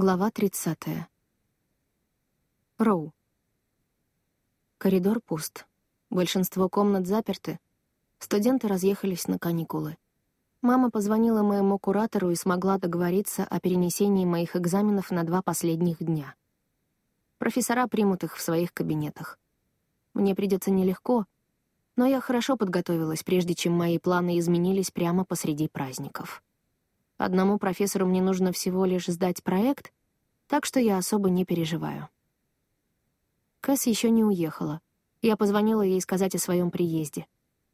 Глава 30. Роу. Коридор пуст. Большинство комнат заперты. Студенты разъехались на каникулы. Мама позвонила моему куратору и смогла договориться о перенесении моих экзаменов на два последних дня. Профессора примут их в своих кабинетах. Мне придется нелегко, но я хорошо подготовилась, прежде чем мои планы изменились прямо посреди праздников. Одному профессору мне нужно всего лишь сдать проект, так что я особо не переживаю. Кэс еще не уехала. Я позвонила ей сказать о своем приезде.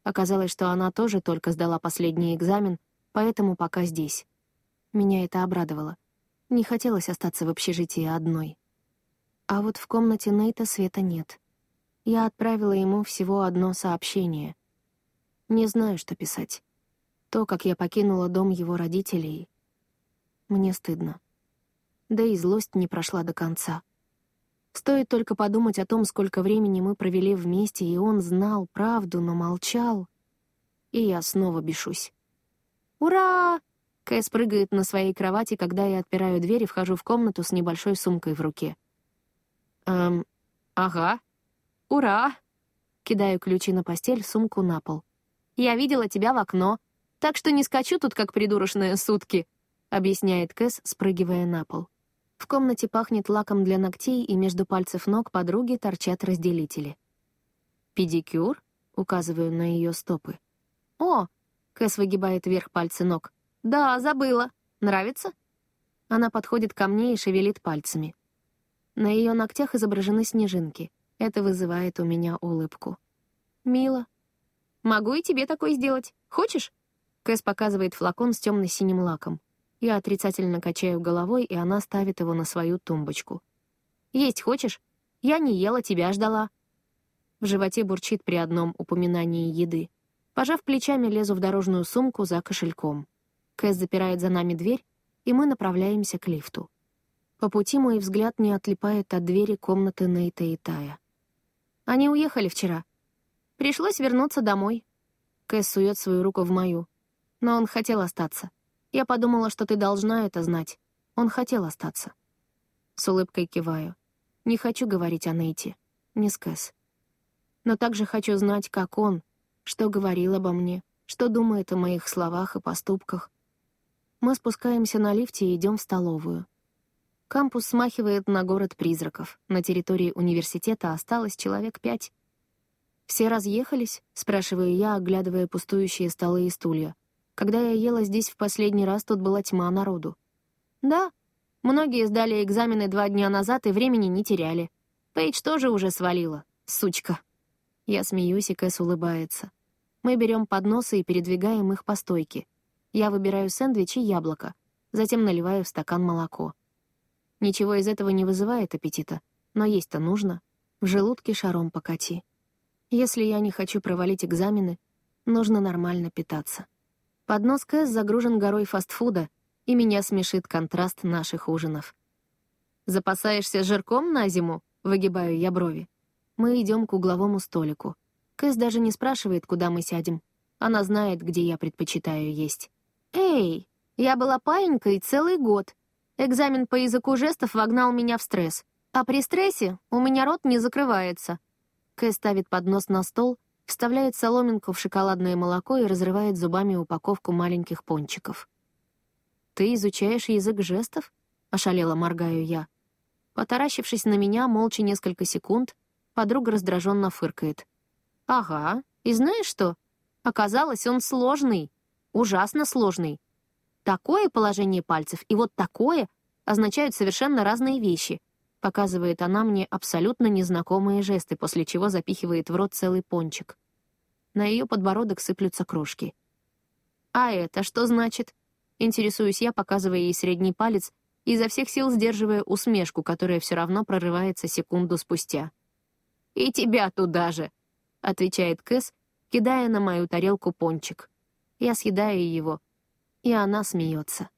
Оказалось, что она тоже только сдала последний экзамен, поэтому пока здесь. Меня это обрадовало. Не хотелось остаться в общежитии одной. А вот в комнате Нейта света нет. Я отправила ему всего одно сообщение. Не знаю, что писать. То, как я покинула дом его родителей, мне стыдно. Да и злость не прошла до конца. Стоит только подумать о том, сколько времени мы провели вместе, и он знал правду, но молчал. И я снова бешусь. «Ура!» Кэс прыгает на своей кровати, когда я отпираю дверь и вхожу в комнату с небольшой сумкой в руке. «Эм, ага. Ура!» Кидаю ключи на постель, сумку на пол. «Я видела тебя в окно так что не скачу тут, как придурочные сутки», — объясняет Кэс, спрыгивая на пол. В комнате пахнет лаком для ногтей, и между пальцев ног подруги торчат разделители. «Педикюр?» — указываю на ее стопы. «О!» — Кэс выгибает вверх пальцы ног. «Да, забыла. Нравится?» Она подходит ко мне и шевелит пальцами. На ее ногтях изображены снежинки. Это вызывает у меня улыбку. «Мило. Могу и тебе такой сделать. Хочешь?» Кэс показывает флакон с темно-синим лаком. Я отрицательно качаю головой, и она ставит его на свою тумбочку. «Есть хочешь? Я не ела, тебя ждала». В животе бурчит при одном упоминании еды. Пожав плечами, лезу в дорожную сумку за кошельком. Кэс запирает за нами дверь, и мы направляемся к лифту. По пути мой взгляд не отлипает от двери комнаты Нейта и Тая. Они уехали вчера. Пришлось вернуться домой. Кэс сует свою руку в мою. Но он хотел остаться. Я подумала, что ты должна это знать. Он хотел остаться. С улыбкой киваю. Не хочу говорить о Нейте. Не с Кэс. Но также хочу знать, как он, что говорил обо мне, что думает о моих словах и поступках. Мы спускаемся на лифте и идем в столовую. Кампус смахивает на город призраков. На территории университета осталось человек пять. «Все разъехались?» — спрашиваю я, оглядывая пустующие столы и стулья. Когда я ела здесь в последний раз, тут была тьма народу. Да, многие сдали экзамены два дня назад и времени не теряли. Пейдж тоже уже свалила. Сучка. Я смеюсь, и Кэс улыбается. Мы берем подносы и передвигаем их по стойке. Я выбираю сэндвич и яблоко, затем наливаю в стакан молоко. Ничего из этого не вызывает аппетита, но есть-то нужно. В желудке шаром покати. Если я не хочу провалить экзамены, нужно нормально питаться. Поднос Кэс загружен горой фастфуда, и меня смешит контраст наших ужинов. «Запасаешься жирком на зиму?» — выгибаю я брови. Мы идем к угловому столику. Кэс даже не спрашивает, куда мы сядем. Она знает, где я предпочитаю есть. «Эй, я была паинькой целый год. Экзамен по языку жестов вогнал меня в стресс. А при стрессе у меня рот не закрывается». Кэс ставит поднос на стол, вставляет соломинку в шоколадное молоко и разрывает зубами упаковку маленьких пончиков. «Ты изучаешь язык жестов?» — ошалела моргаю я. Потаращившись на меня молча несколько секунд, подруга раздраженно фыркает. «Ага, и знаешь что? Оказалось, он сложный, ужасно сложный. Такое положение пальцев и вот такое означают совершенно разные вещи — Показывает она мне абсолютно незнакомые жесты, после чего запихивает в рот целый пончик. На ее подбородок сыплются крошки. «А это что значит?» Интересуюсь я, показывая ей средний палец, изо всех сил сдерживая усмешку, которая все равно прорывается секунду спустя. «И тебя туда же!» — отвечает Кэс, кидая на мою тарелку пончик. Я съедаю его, и она смеется.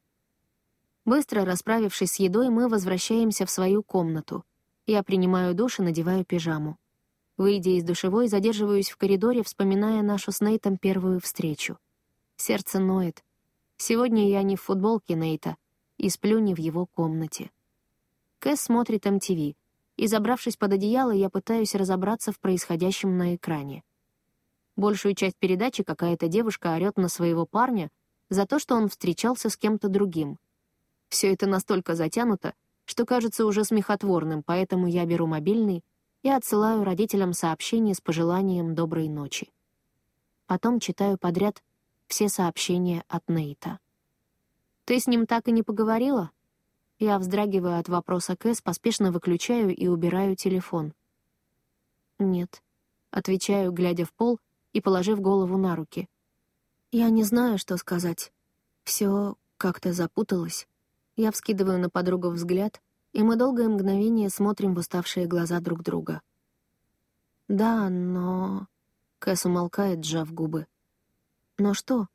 Быстро расправившись с едой, мы возвращаемся в свою комнату. Я принимаю душ и надеваю пижаму. Выйдя из душевой, задерживаюсь в коридоре, вспоминая нашу с Нейтом первую встречу. Сердце ноет. Сегодня я не в футболке Нейта и сплю не в его комнате. Кэс смотрит MTV, и, забравшись под одеяло, я пытаюсь разобраться в происходящем на экране. Большую часть передачи какая-то девушка орёт на своего парня за то, что он встречался с кем-то другим. Все это настолько затянуто, что кажется уже смехотворным, поэтому я беру мобильный и отсылаю родителям сообщение с пожеланием доброй ночи. Потом читаю подряд все сообщения от Нейта. «Ты с ним так и не поговорила?» Я вздрагиваю от вопроса Кэс, поспешно выключаю и убираю телефон. «Нет», — отвечаю, глядя в пол и положив голову на руки. «Я не знаю, что сказать. Все как-то запуталось». Я вскидываю на подругу взгляд, и мы долгое мгновение смотрим в уставшие глаза друг друга. «Да, но...» Кэс умолкает, сжав губы. «Но что?»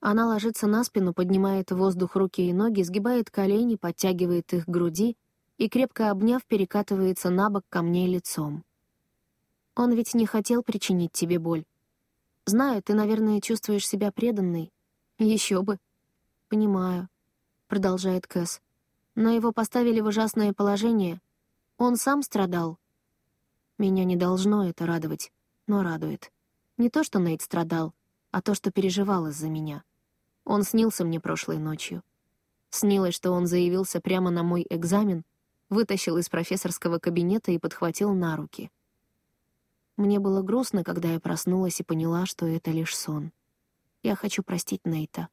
Она ложится на спину, поднимает в воздух руки и ноги, сгибает колени, подтягивает их к груди и, крепко обняв, перекатывается на бок ко мне лицом. «Он ведь не хотел причинить тебе боль. Знаю, ты, наверное, чувствуешь себя преданной. Еще бы». «Понимаю», — продолжает Кэс. «Но его поставили в ужасное положение. Он сам страдал». Меня не должно это радовать, но радует. Не то, что Нейт страдал, а то, что переживал из-за меня. Он снился мне прошлой ночью. Снилось, что он заявился прямо на мой экзамен, вытащил из профессорского кабинета и подхватил на руки. Мне было грустно, когда я проснулась и поняла, что это лишь сон. Я хочу простить Нейта.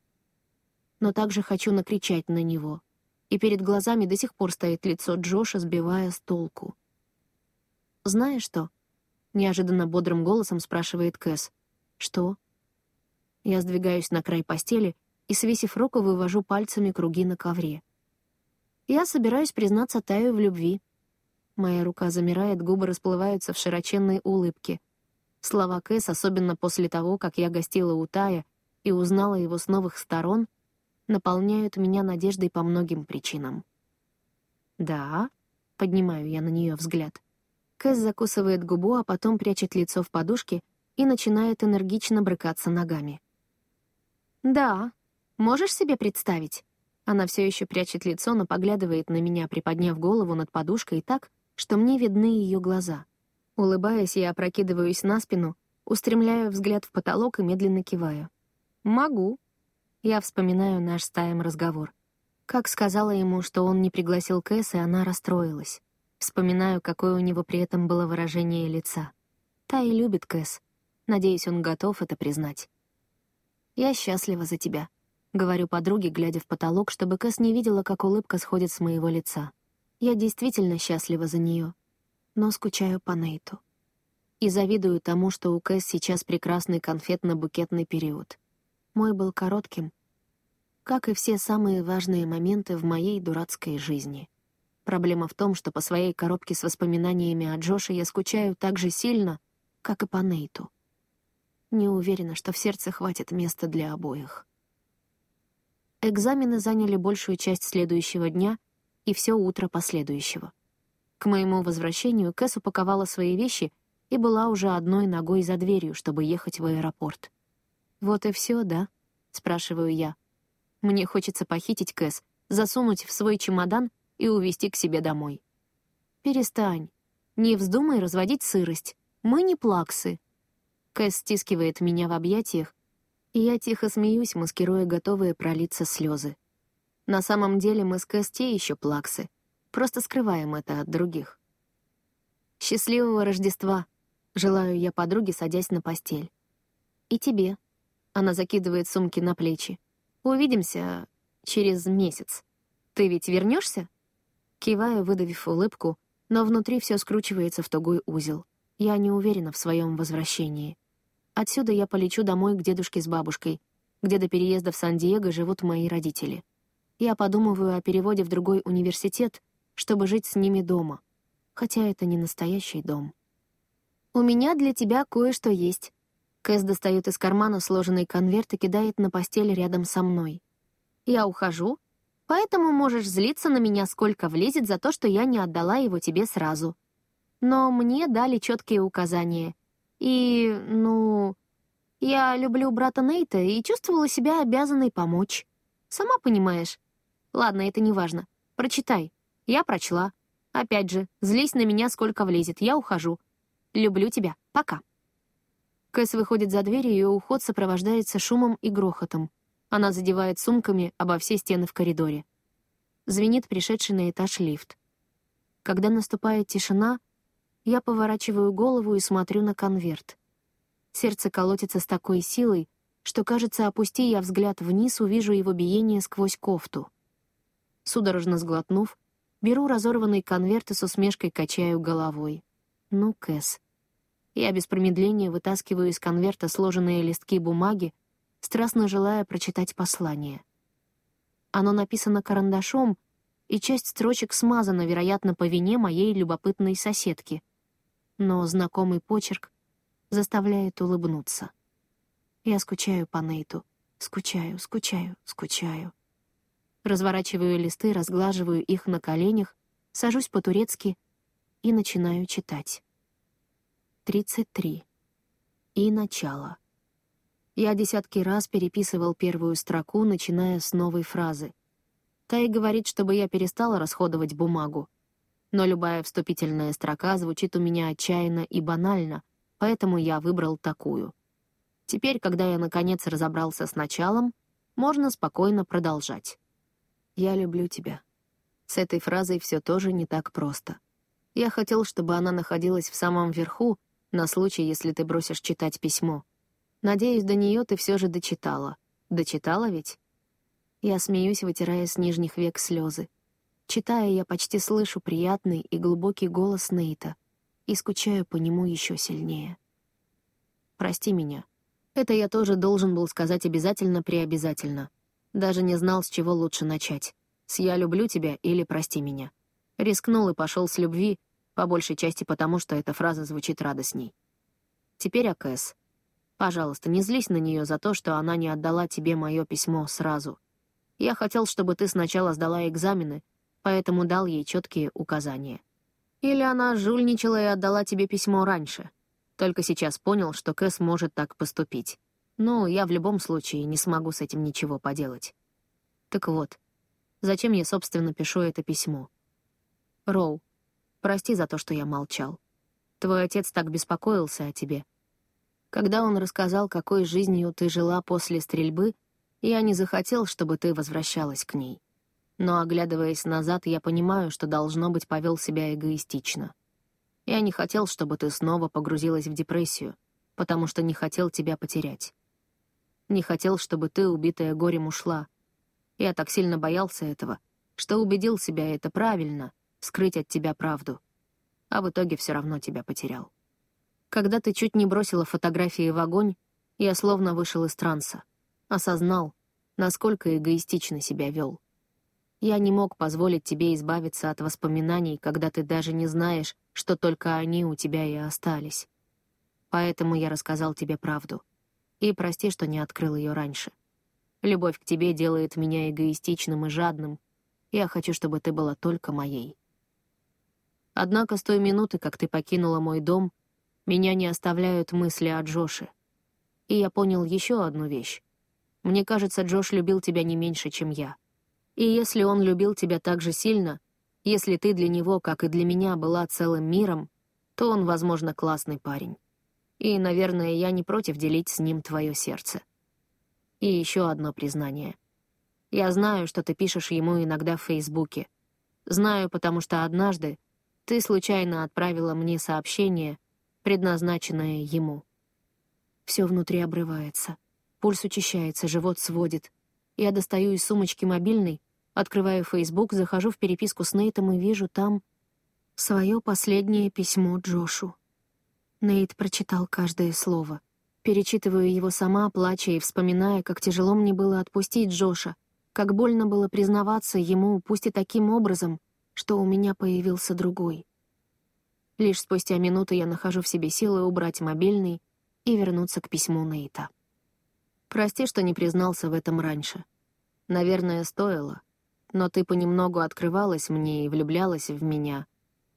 Но также хочу накричать на него. И перед глазами до сих пор стоит лицо Джоша, сбивая с толку. «Знаешь что?» — неожиданно бодрым голосом спрашивает Кэс. «Что?» Я сдвигаюсь на край постели и, свесив руку, вывожу пальцами круги на ковре. Я собираюсь признаться Таю в любви. Моя рука замирает, губы расплываются в широченной улыбке. Слова Кэс, особенно после того, как я гостила у Тая и узнала его с новых сторон, наполняют меня надеждой по многим причинам. «Да?» — поднимаю я на нее взгляд. Кэс закусывает губу, а потом прячет лицо в подушке и начинает энергично брыкаться ногами. «Да. Можешь себе представить?» Она все еще прячет лицо, но поглядывает на меня, приподняв голову над подушкой так, что мне видны ее глаза. Улыбаясь, я опрокидываюсь на спину, устремляю взгляд в потолок и медленно киваю. «Могу». Я вспоминаю наш с Таем разговор. Как сказала ему, что он не пригласил Кэс, и она расстроилась. Вспоминаю, какое у него при этом было выражение лица. Тай любит Кэс. Надеюсь, он готов это признать. «Я счастлива за тебя», — говорю подруге, глядя в потолок, чтобы Кэс не видела, как улыбка сходит с моего лица. Я действительно счастлива за нее, но скучаю по Нейту. И завидую тому, что у Кэс сейчас прекрасный конфетно-букетный период. Мой был коротким, как и все самые важные моменты в моей дурацкой жизни. Проблема в том, что по своей коробке с воспоминаниями о Джоше я скучаю так же сильно, как и по Нейту. Не уверена, что в сердце хватит места для обоих. Экзамены заняли большую часть следующего дня и все утро последующего. К моему возвращению Кэс упаковала свои вещи и была уже одной ногой за дверью, чтобы ехать в аэропорт. «Вот и все, да?» — спрашиваю я. Мне хочется похитить Кэс, засунуть в свой чемодан и увезти к себе домой. «Перестань. Не вздумай разводить сырость. Мы не плаксы», Кэс стискивает меня в объятиях, и я тихо смеюсь, маскируя готовые пролиться слезы. На самом деле мы с Кэс те еще плаксы, просто скрываем это от других. «Счастливого Рождества!» — желаю я подруге, садясь на постель. «И тебе». Она закидывает сумки на плечи. «Увидимся через месяц. Ты ведь вернешься? Киваю, выдавив улыбку, но внутри все скручивается в тугой узел. Я не уверена в своем возвращении. Отсюда я полечу домой к дедушке с бабушкой, где до переезда в Сан-Диего живут мои родители. Я подумываю о переводе в другой университет, чтобы жить с ними дома. Хотя это не настоящий дом. «У меня для тебя кое-что есть». Кэс достает из кармана сложенный конверт и кидает на постель рядом со мной. «Я ухожу, поэтому можешь злиться на меня, сколько влезет за то, что я не отдала его тебе сразу. Но мне дали четкие указания. И, ну, я люблю брата Нейта и чувствовала себя обязанной помочь. Сама понимаешь. Ладно, это не важно. Прочитай. Я прочла. Опять же, злись на меня, сколько влезет. Я ухожу. Люблю тебя. Пока. Кэс выходит за дверь, и ее уход сопровождается шумом и грохотом. Она задевает сумками обо все стены в коридоре. Звенит пришедший на этаж лифт. Когда наступает тишина, я поворачиваю голову и смотрю на конверт. Сердце колотится с такой силой, что, кажется, опусти я взгляд вниз, увижу его биение сквозь кофту. Судорожно сглотнув, беру разорванный конверт и с усмешкой качаю головой. Ну, Кэс. Я без промедления вытаскиваю из конверта сложенные листки бумаги, страстно желая прочитать послание. Оно написано карандашом, и часть строчек смазана, вероятно, по вине моей любопытной соседки. Но знакомый почерк заставляет улыбнуться. Я скучаю по Нейту. Скучаю, скучаю, скучаю. Разворачиваю листы, разглаживаю их на коленях, сажусь по-турецки и начинаю читать. 33. И начало. Я десятки раз переписывал первую строку, начиная с новой фразы. Тай говорит, чтобы я перестала расходовать бумагу. Но любая вступительная строка звучит у меня отчаянно и банально, поэтому я выбрал такую. Теперь, когда я наконец разобрался с началом, можно спокойно продолжать. «Я люблю тебя». С этой фразой все тоже не так просто. Я хотел, чтобы она находилась в самом верху, на случай, если ты бросишь читать письмо. Надеюсь, до нее ты все же дочитала. Дочитала ведь? Я смеюсь, вытирая с нижних век слезы. Читая, я почти слышу приятный и глубокий голос Нейта и скучаю по нему еще сильнее. Прости меня. Это я тоже должен был сказать обязательно преобязательно. Даже не знал, с чего лучше начать. С «я люблю тебя» или «прости меня». Рискнул и пошел с любви, по большей части потому, что эта фраза звучит радостней. Теперь о Кэс. Пожалуйста, не злись на нее за то, что она не отдала тебе мое письмо сразу. Я хотел, чтобы ты сначала сдала экзамены, поэтому дал ей четкие указания. Или она жульничала и отдала тебе письмо раньше. Только сейчас понял, что Кэс может так поступить. Ну, я в любом случае не смогу с этим ничего поделать. Так вот, зачем я, собственно, пишу это письмо? Роу, прости за то, что я молчал. Твой отец так беспокоился о тебе — когда он рассказал, какой жизнью ты жила после стрельбы, я не захотел, чтобы ты возвращалась к ней. Но, оглядываясь назад, я понимаю, что, должно быть, повел себя эгоистично. Я не хотел, чтобы ты снова погрузилась в депрессию, потому что не хотел тебя потерять. Не хотел, чтобы ты, убитая горем, ушла. Я так сильно боялся этого, что убедил себя это правильно, скрыть от тебя правду. А в итоге все равно тебя потерял. Когда ты чуть не бросила фотографии в огонь, я словно вышел из транса. Осознал, насколько эгоистично себя вел. Я не мог позволить тебе избавиться от воспоминаний, когда ты даже не знаешь, что только они у тебя и остались. Поэтому я рассказал тебе правду. И прости, что не открыл ее раньше. Любовь к тебе делает меня эгоистичным и жадным. Я хочу, чтобы ты была только моей. Однако с той минуты, как ты покинула мой дом, меня не оставляют мысли о Джоше. И я понял еще одну вещь. Мне кажется, Джош любил тебя не меньше, чем я. И если он любил тебя так же сильно, если ты для него, как и для меня, была целым миром, то он, возможно, классный парень. И, наверное, я не против делить с ним твое сердце. И еще одно признание. Я знаю, что ты пишешь ему иногда в Фейсбуке. Знаю, потому что однажды ты случайно отправила мне сообщение — предназначенное ему. Все внутри обрывается. Пульс учащается, живот сводит. Я достаю из сумочки мобильный, открываю Facebook, захожу в переписку с Нейтом и вижу там свое последнее письмо Джошу. Нейт прочитал каждое слово. Перечитываю его сама, плача и вспоминая, как тяжело мне было отпустить Джоша, как больно было признаваться ему, пусть и таким образом, что у меня появился другой. Лишь спустя минуту я нахожу в себе силы убрать мобильный и вернуться к письму Нейта. Прости, что не признался в этом раньше. Наверное, стоило. Но ты понемногу открывалась мне и влюблялась в меня.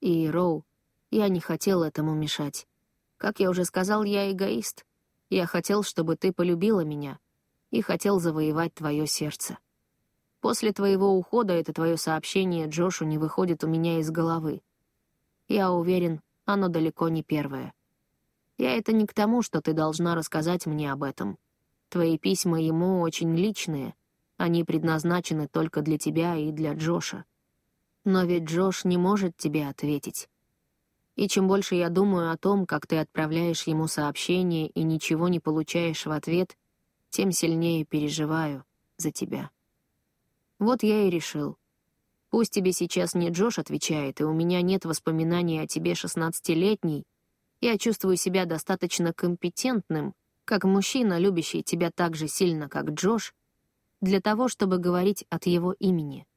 И, Роу, я не хотел этому мешать. Как я уже сказал, я эгоист. Я хотел, чтобы ты полюбила меня и хотел завоевать твое сердце. После твоего ухода это твое сообщение Джошу не выходит у меня из головы. Я уверен, оно далеко не первое. Я это не к тому, что ты должна рассказать мне об этом. Твои письма ему очень личные. Они предназначены только для тебя и для Джоша. Но ведь Джош не может тебе ответить. И чем больше я думаю о том, как ты отправляешь ему сообщение и ничего не получаешь в ответ, тем сильнее переживаю за тебя. Вот я и решил. Пусть тебе сейчас не Джош отвечает, и у меня нет воспоминаний о тебе шестнадцатилетней, я чувствую себя достаточно компетентным, как мужчина, любящий тебя так же сильно, как Джош, для того, чтобы говорить от его имени.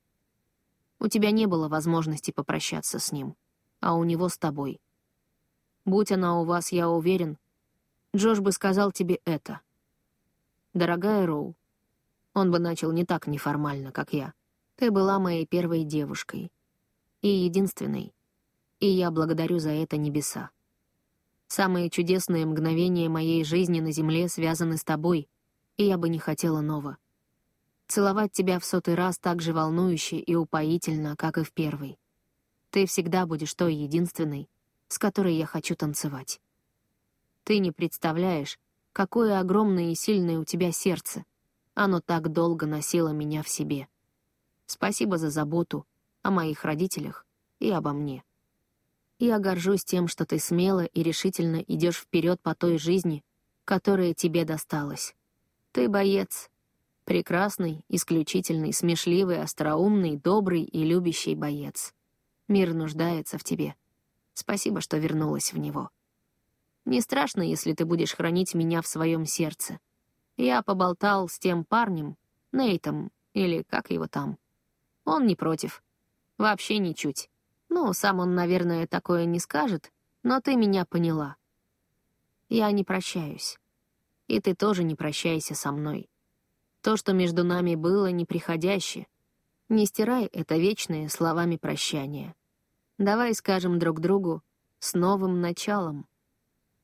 У тебя не было возможности попрощаться с ним, а у него с тобой. Будь она у вас, я уверен, Джош бы сказал тебе это. Дорогая Роу, он бы начал не так неформально, как я. Ты была моей первой девушкой. И единственной. И я благодарю за это небеса. Самые чудесные мгновения моей жизни на земле связаны с тобой, и я бы не хотела нового. Целовать тебя в сотый раз так же волнующе и упоительно, как и в первый. Ты всегда будешь той единственной, с которой я хочу танцевать. Ты не представляешь, какое огромное и сильное у тебя сердце — оно так долго носило меня в себе. Спасибо за заботу о моих родителях и обо мне. Я горжусь тем, что ты смело и решительно идешь вперед по той жизни, которая тебе досталась. Ты боец. Прекрасный, исключительный, смешливый, остроумный, добрый и любящий боец. Мир нуждается в тебе. Спасибо, что вернулась в него. Не страшно, если ты будешь хранить меня в своем сердце. Я поболтал с тем парнем, Нейтом, или как его там. Он не против. Вообще ничуть. Ну, сам он, наверное, такое не скажет, но ты меня поняла. Я не прощаюсь. И ты тоже не прощайся со мной. То, что между нами было, неприходящее. Не стирай это вечное словами прощания. Давай скажем друг другу с новым началом.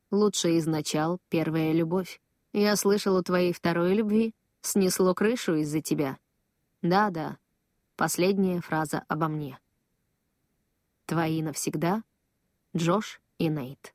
Лучшее из начал — первая любовь. Я слышал, у твоей второй любви снесло крышу из-за тебя. Да-да, последняя фраза обо мне. Твои навсегда, Джош и Нейт.